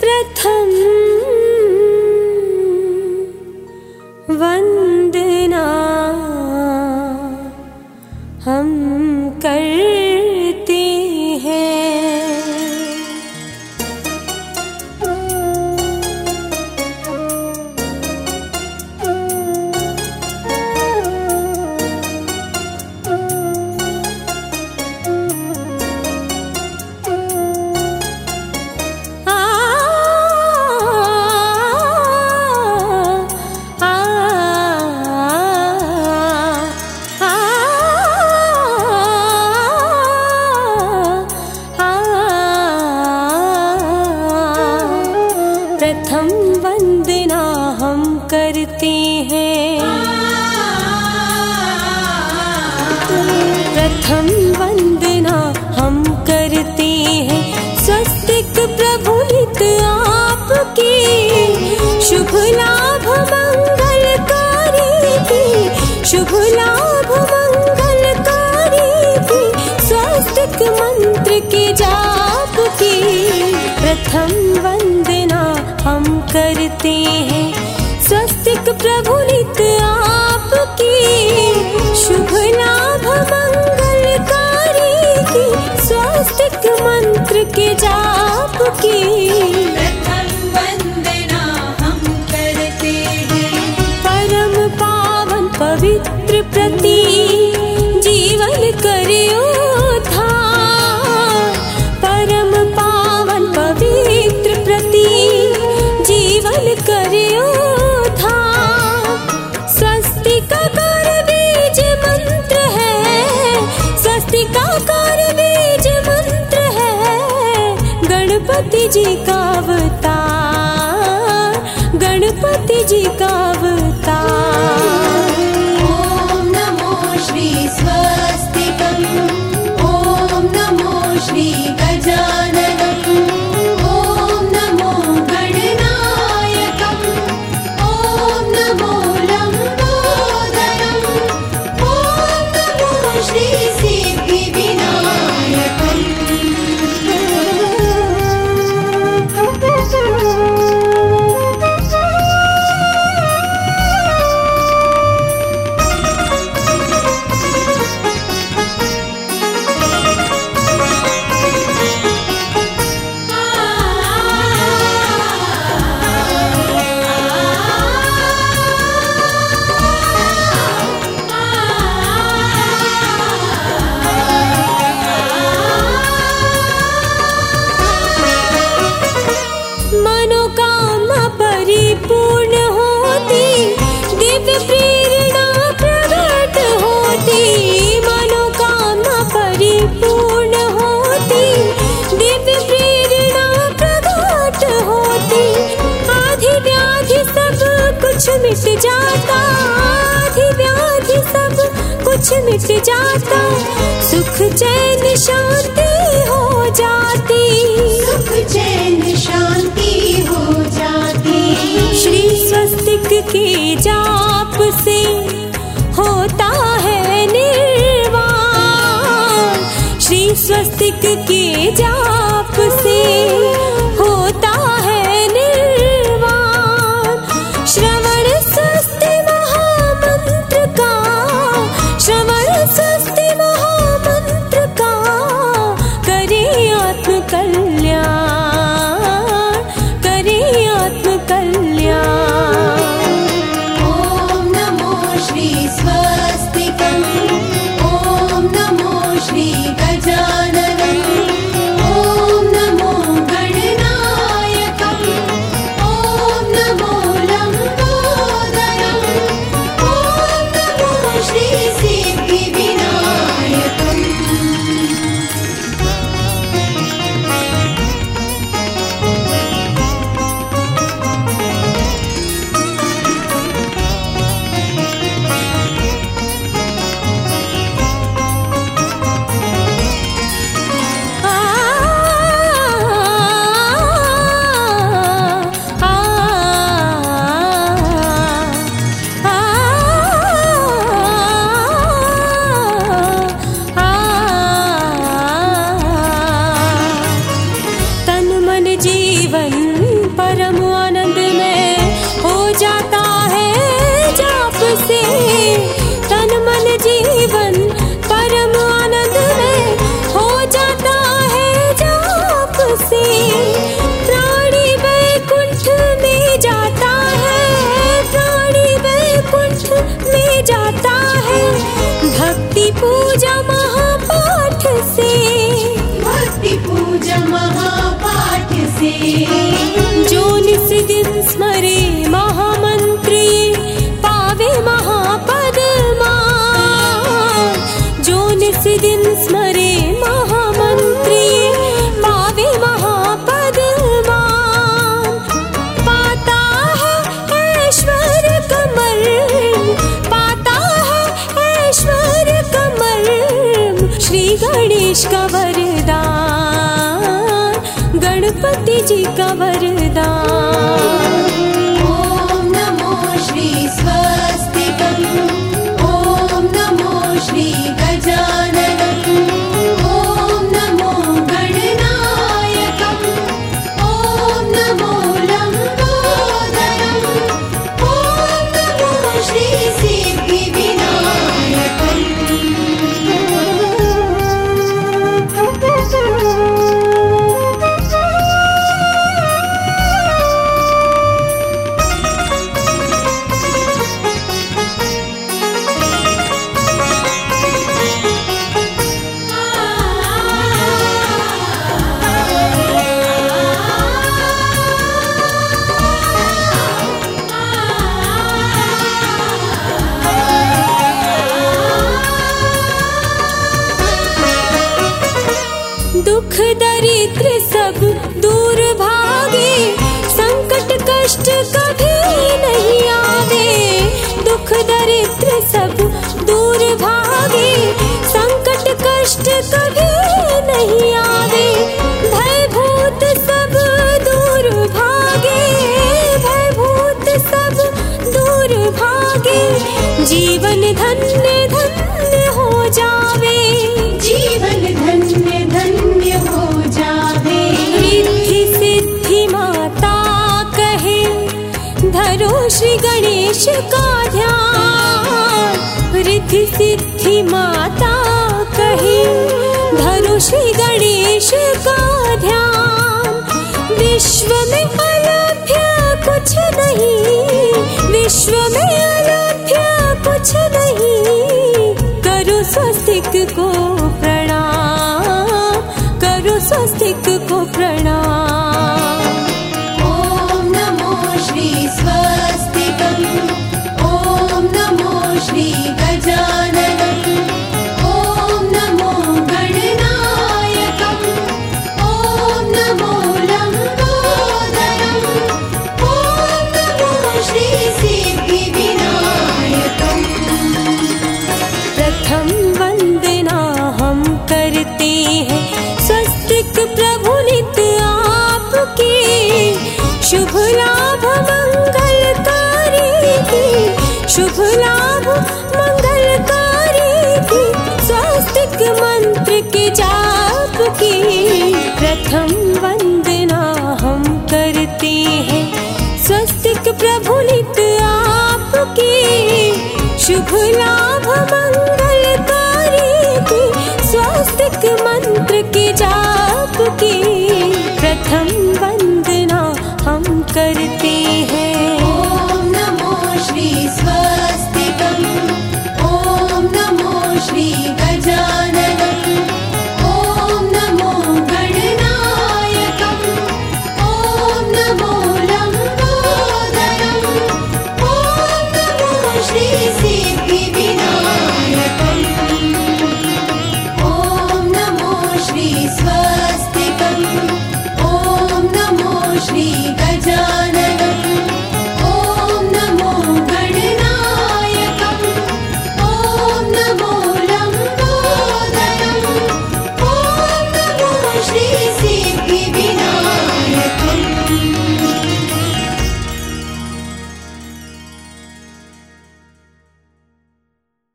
प्रथम प्रथम वंदना हम करते हैं स्वस्तिक प्रभु नित आपकी। शुभ लाभ मंगलकारी की, शुभ लाभ मंगलकारी की, स्वस्तिक मंत्र के जाप की। प्रथम वंदना हम करते हैं स्वस्तिक प्रभु नित आपकी। शुभ लाभ मंगलकारी की स्वस्तिक मंत्र के जाप की। वंदना हम करते हैं। परम पावन पवित्र प्रति जीवन करियो था परम पावन पवित्र प्रति जीवन करियो था जी का अवतार गणपति जी का अवतार मिट जाता सुख चैन शांति हो जाती। सुख चैन शांति हो जाती। श्री स्वस्तिक के जाप से होता है निर्वाण। श्री स्वस्तिक के जाप கல் गणेश का वरदान गणपति जी का वरदान। ॐ नमो श्री स्वस्तिकम् ॐ नमो श्री गजाननम् दरिद्र सब दूर भागे संकट कष्ट कभी नहीं आवे भय भूत सब दूर भागे भय भूत सब दूर भागे। जीवन धन्य धन्य हो जावे। जीवन धन्य धन्य हो जावे। रिद्धि सिद्धि माता कहे धरो श्री गणेश का माता कही, धनुष गणेश का ध्यान। विश्व में अलभ्य कुछ नहीं, विश्व में अलभ्य कुछ नहीं। करो स्वस्तिक को शुभ लाभ, मंगलकारी की, स्वस्तिक मंत्र के जाप की। प्रथम वंदना हम करते हैं, स्वस्तिक प्रभु नित आपके शुभ लाभ, मंगलकारी की, स्वस्तिक मंत्र के जाप की।